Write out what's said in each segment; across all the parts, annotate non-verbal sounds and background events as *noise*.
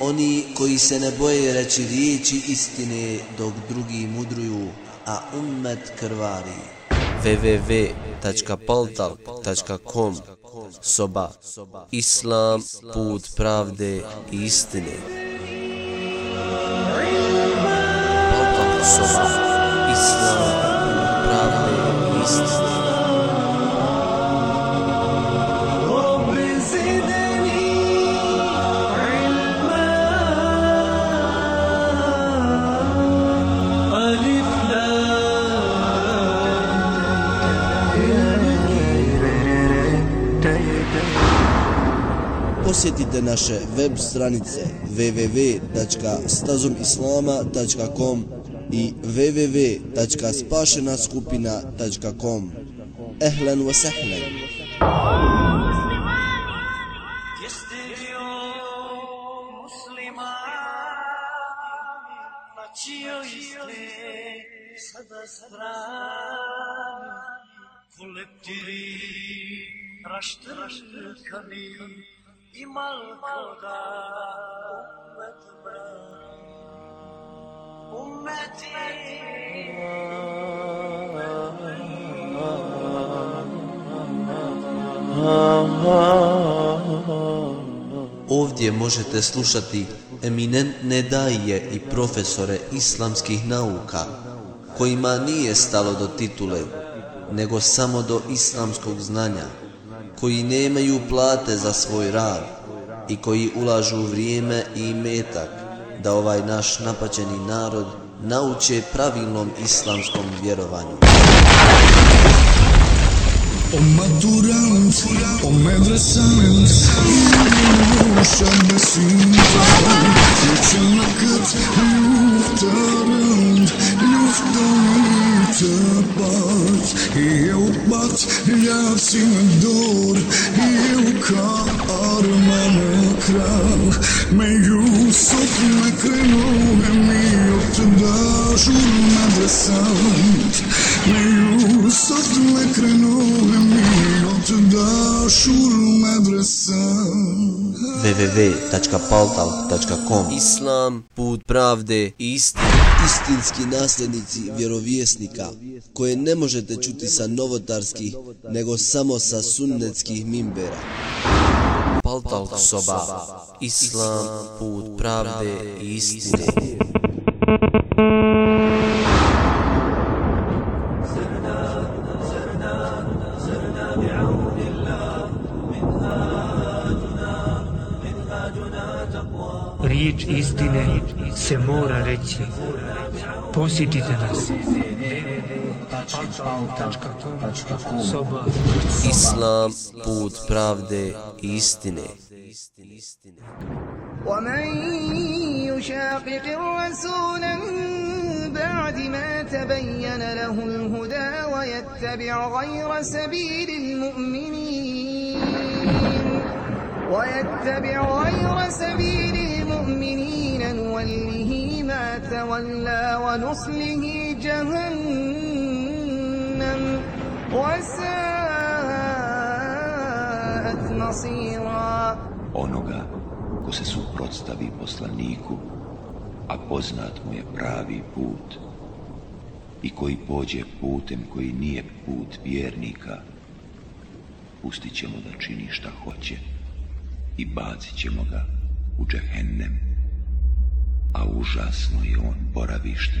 Oni koji se ne boje reći riječi istine dok drugi mudruju, a ummet krvari. www.paltal.com Soba. Islam, put pravde i istine. Paltal soba. Islam, put pravde Posjetite naše web stranice www.stazomislama.com i www.spašenaskupina.com Ehlen wa sahlen. Jestio muslimani imal čijoj ste sada umet Ovdje možete slušati eminentne daje i profesore islamskih nauka, kojima nije stalo do titule, nego samo do islamskog znanja, koji nemaju plate za svoj rad i koji ulažu vrijeme i metak da ovaj naš napaćeni narod nauče pravilnom islamskom vjerovanju. O maturant, o medresant Şabbe sintan Geçenakıt Luftarand Luftan Tapat Eu Yasin Kar Mame kral Me Yusuf me krenu Mi Oktudaşur medresant Me Yusuf me krenu Mi medresant www.paltal.com Islam, put pravde i istine Istinski nasljednici vjerovjesnika koje ne možete čuti sa novotarskih nego samo sa sunnetskih mimbera. Paltalk soba Islam, put pravde i istine se mora reći. Posjetite nas. Soba Islam, put pravde i istine ومن يشاقق الرسول من بعد ما تبين له الهدى ويتبع غير سبيل المؤمنين ويتبع غير سبيل المؤمنين نوله ما تولى ونصله جهنم وساءت مصيرا onoga ko se suprotstavi poslaniku, a poznat mu je pravi put, i koji pođe putem koji nije put vjernika, pustit ćemo da čini šta hoće i bacit ćemo ga u džehennem, a užasno je on boravište.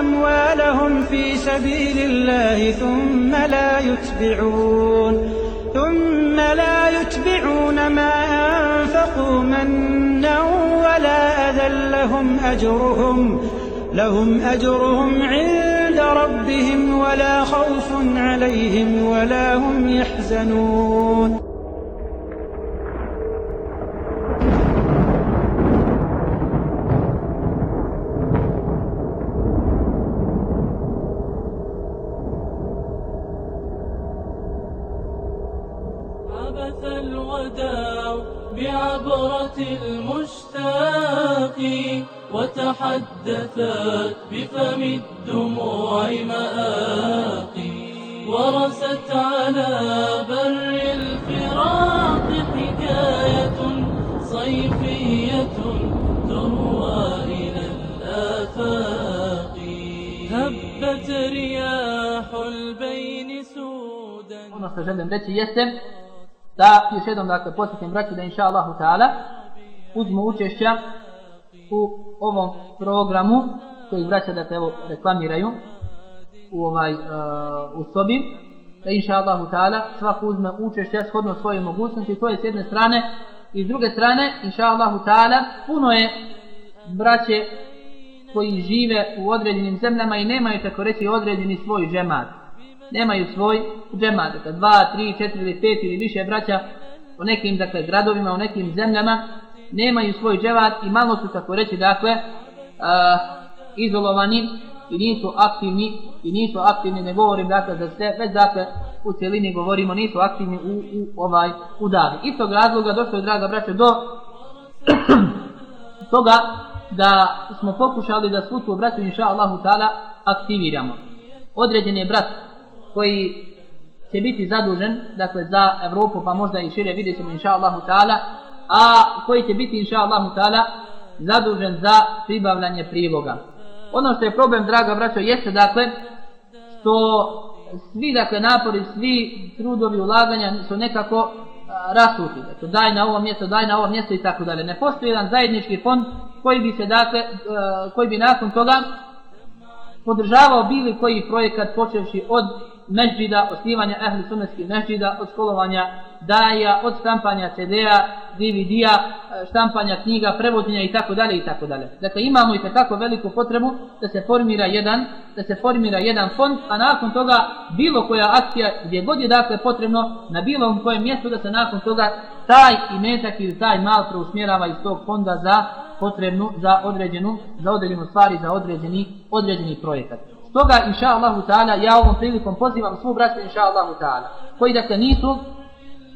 أموالهم في سبيل الله ثم لا يتبعون ثم لا يتبعون ما أنفقوا منا ولا أذى لهم أجرهم لهم أجرهم عند ربهم ولا خوف عليهم ولا هم يحزنون. عبث الوداع بعبرة المشتاق وتحدثت بفم الدموع مآقي ورست على بر الفراق حكاية صيفية تروى إلى الآفاق. هبت رياح البين سودا. reći jeste da još jednom dakle posjetim braću da inša Allahu ta'ala uzmu učešća u ovom programu koji braća da evo reklamiraju u ovaj uh, u sobi. Da inša Allahu ta'ala svako uzme učešća shodno svoje mogućnosti to je s jedne strane. I s druge strane inša Allahu ta'ala puno je braće koji žive u određenim zemljama i nemaju tako reći određeni svoj džemat nemaju svoj džemat, dakle dva, tri, četiri ili pet ili više braća u nekim dakle, gradovima, u nekim zemljama nemaju svoj džemat i malo su tako reći dakle uh, izolovani i nisu aktivni i nisu aktivni, ne govorim dakle za sve, već dakle u cijelini govorimo nisu aktivni u, u ovaj udar. Iz tog razloga došlo je draga braća do *clears throat* toga da smo pokušali da svu tu braću inša Allahu ta'ala aktiviramo. Određen je brat koji će biti zadužen dakle za Evropu pa možda i šire vidjet ćemo inša Allahu ta'ala a koji će biti inša Allahu ta'ala zadužen za pribavljanje priloga. Ono što je problem draga braćo jeste dakle što svi dakle napori, svi trudovi ulaganja su nekako rasuti. Dakle, daj na ovo mjesto, daj na ovo mjesto i tako dalje. Ne postoji jedan zajednički fond koji bi se dakle, e, koji bi nakon toga podržavao bili koji projekat počevši od međida, osnivanja ehli sunnetskih međida, od školovanja daja, od štampanja CD-a, DVD-a, e, štampanja knjiga, prevođenja i tako dalje i tako dalje. Dakle, imamo i tako veliku potrebu da se formira jedan, da se formira jedan fond, a nakon toga bilo koja akcija gdje god je dakle potrebno na bilo kojem mjestu da se nakon toga taj imetak ili taj mal preusmjerava iz tog fonda za potrebnu, za određenu, za određenu stvari, za određeni, određeni projekat. Stoga, inša Allahu ta'ala, ja ovom prilikom pozivam svu braću, inša Allahu ta'ala, koji dakle nisu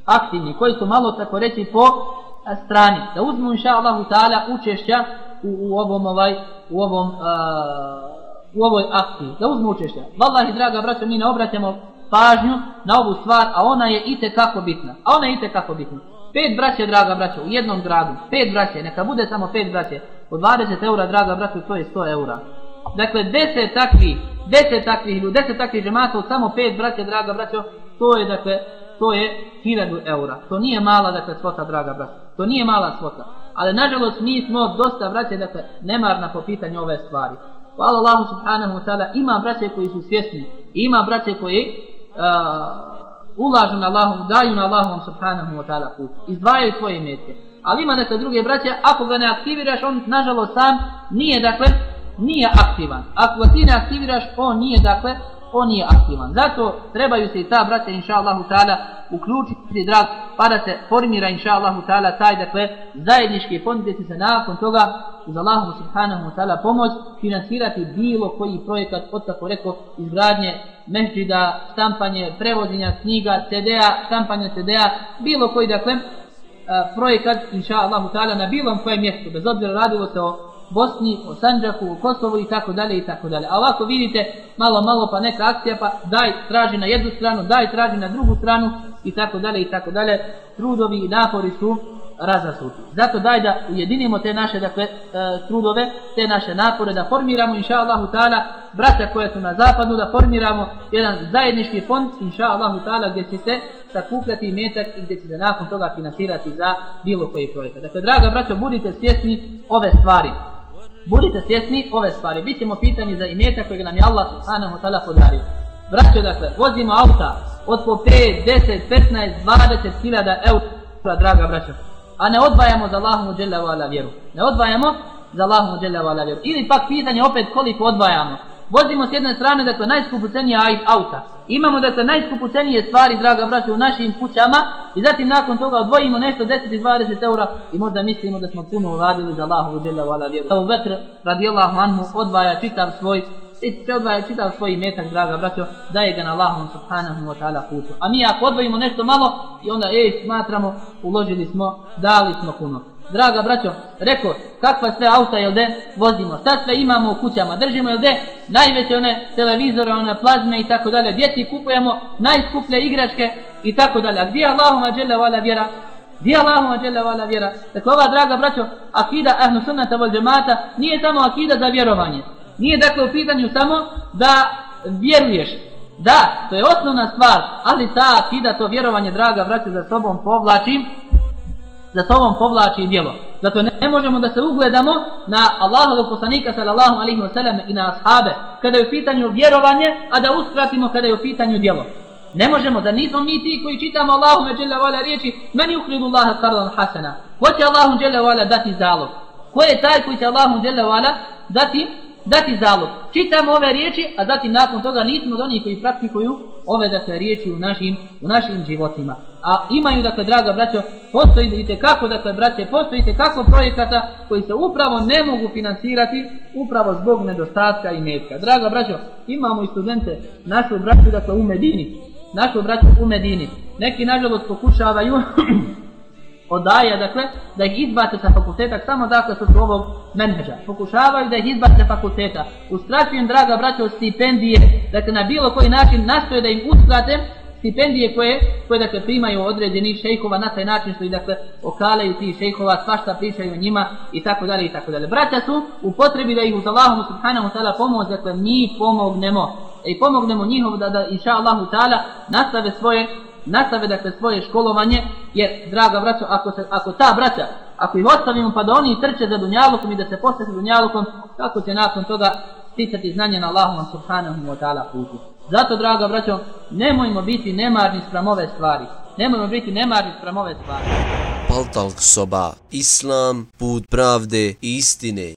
aktivni, koji su malo tako reći po strani, da uzmu inša Allahu ta'ala učešća u, u ovom ovaj, u ovom uh, u ovoj akciji, da uzmu učešća. Wallahi, draga braćo, mi ne obraćamo pažnju na ovu stvar, a ona je i kako bitna. A ona je i kako bitna. Pet braće, draga braćo, u jednom gradu, pet braće, neka bude samo pet braće, po 20 eura, draga braćo, to je 100 eura. Dakle, deset takvih, deset takvih ljudi, deset takvih džemata, samo pet braće, draga braćo, to je, dakle, to je hiljadu eura. To nije mala, dakle, svota, draga braćo. To nije mala svota. Ali, nažalost, mi smo dosta braće, dakle, nemarna po pitanju ove stvari. Hvala Allahu subhanahu wa ta'ala, ima braće koji su svjesni, ima braće koji uh, ulažu na Allahom, daju na Allahom subhanahu wa ta'ala put, izdvajaju svoje metke. Ali ima neka druge braće, ako ga ne aktiviraš, on nažalost sam nije, dakle, nije aktivan. Ako ti ne aktiviraš, on nije, dakle, on nije aktivan. Zato trebaju se i ta braća, inša Allahu ta'ala, uključiti, drag, pa da se formira, inša Allahu ta'ala, taj, dakle, zajednički fond gdje se nakon toga, uz Allahu subhanahu wa ta'ala, pomoć, finansirati bilo koji projekat, od tako rekao, izgradnje mehđida, štampanje, prevođenja knjiga, CD-a, štampanje CD-a, bilo koji, dakle, projekat, inša Allahu ta'ala, na bilom kojem mjestu, bez obzira radilo se o Bosni, o Sanđaku, o Kosovu i tako dalje i tako dalje. A ovako vidite, malo, malo pa neka akcija, pa daj, traži na jednu stranu, daj, traži na drugu stranu i tako dalje i tako dalje. Trudovi i napori su razasuti. Zato daj da ujedinimo te naše dakle, e, trudove, te naše napore, da formiramo, inša Allahu ta'ala, braća koje su na zapadu, da formiramo jedan zajednički fond, inša Allahu ta'ala, gdje će se sakupljati metak i gdje će se nakon toga finansirati za bilo koji projekat. Dakle, draga braćo, budite svjesni ove stvari. Budite svjesni ove stvari. bit ćemo pitani za imeta kojeg nam je Allah subhanahu wa ta'ala podario. Braćo, dakle, vozimo auta od po 5, 10, 15, 20 hiljada eura, draga braćo. A ne odvajamo za Allahomu uđele vala vjeru. Ne odvajamo za Allahomu uđele vala vjeru. Ili pak pitanje opet koliko odvajamo. Vozimo s jedne strane, dakle, najskupucenije auta. Imamo, da se najskupucenije stvari, draga braća, u našim kućama i zatim nakon toga odvojimo nešto 10 i 20 eura i možda mislimo da smo puno uradili za Allahu u vala vjeru. Abu Bekr, radijallahu anhu, odvaja čitav svoj i se odvaja čitav svoj metak, draga braćo, daje ga na Allahom subhanahu wa ta'ala putu. A mi ako odvojimo nešto malo i onda, ej, smatramo, uložili smo, dali smo puno. Draga braćo, reko, kakva sve auta jel de, vozimo, šta sve imamo u kućama, držimo jel de, najveće one televizore, one plazme i tako dalje, djeci kupujemo najskuplje igračke i tako dalje. A gdje je Allahuma dželle vala vjera? Gdje je Allahuma dželle vala vjera? Dakle, ova draga braćo, akida ahnu sunnata vol džemata nije samo akida za vjerovanje. Nije dakle u pitanju samo da vjeruješ. Da, to je osnovna stvar, ali ta akida, to vjerovanje, draga braćo, za sobom povlačim, za sobom povlači djelo. Zato ne, možemo da se ugledamo na Allahovog poslanika sallallahu alaihi wa sallam i na ashabe kada je u pitanju vjerovanje, a da uskratimo kada je u pitanju djelo. Ne možemo, da nismo mi ti koji čitamo Allahu me dželle vala riječi meni uhridu Allaha kardan hasana. Ko će Allahu dželle vala dati zalog? Ko je taj koji će Allahu dželle vala dati dati zalog. Čitamo ove riječi, a zatim nakon toga nismo od onih koji praktikuju ove dakle riječi u našim, u našim životima. A imaju dakle, draga braćo, postojite kako dakle, braće, postojite kako projekata koji se upravo ne mogu finansirati upravo zbog nedostatka i metka. Draga braćo, imamo i studente, našu braću dakle u Medini, našu braću u Medini. Neki nažalost pokušavaju *clears throat* odaja, dakle, da ih izbace sa fakulteta, samo dakle su ovog menheđa. Pokušavaju da ih izbace sa fakulteta. Ustraćujem, draga braćo, stipendije, dakle, na bilo koji način nastoje da im uskrate stipendije koje, koje dakle, primaju određeni šejhova na taj način što i dakle, okalaju ti šejhova, svašta pričaju o njima i tako dalje i tako dalje. Braća su u potrebi da ih uz Allahom subhanahu ta'ala pomoć, dakle, mi pomognemo. E, I pomognemo njihov da, da inša Allahu ta'ala nastave svoje nastave dakle svoje školovanje, jer, draga braćo, ako, se, ako ta braća, ako ih ostavimo pa da oni trče za dunjalukom i da se postati dunjalukom, kako će nakon toga sticati znanje na Allahom subhanahu wa ta'ala putu. Zato, draga braćo, nemojmo biti nemarni sprem ove stvari. Nemojmo biti nemarni sprem ove stvari. Paltalk soba, Islam, put pravde i istine.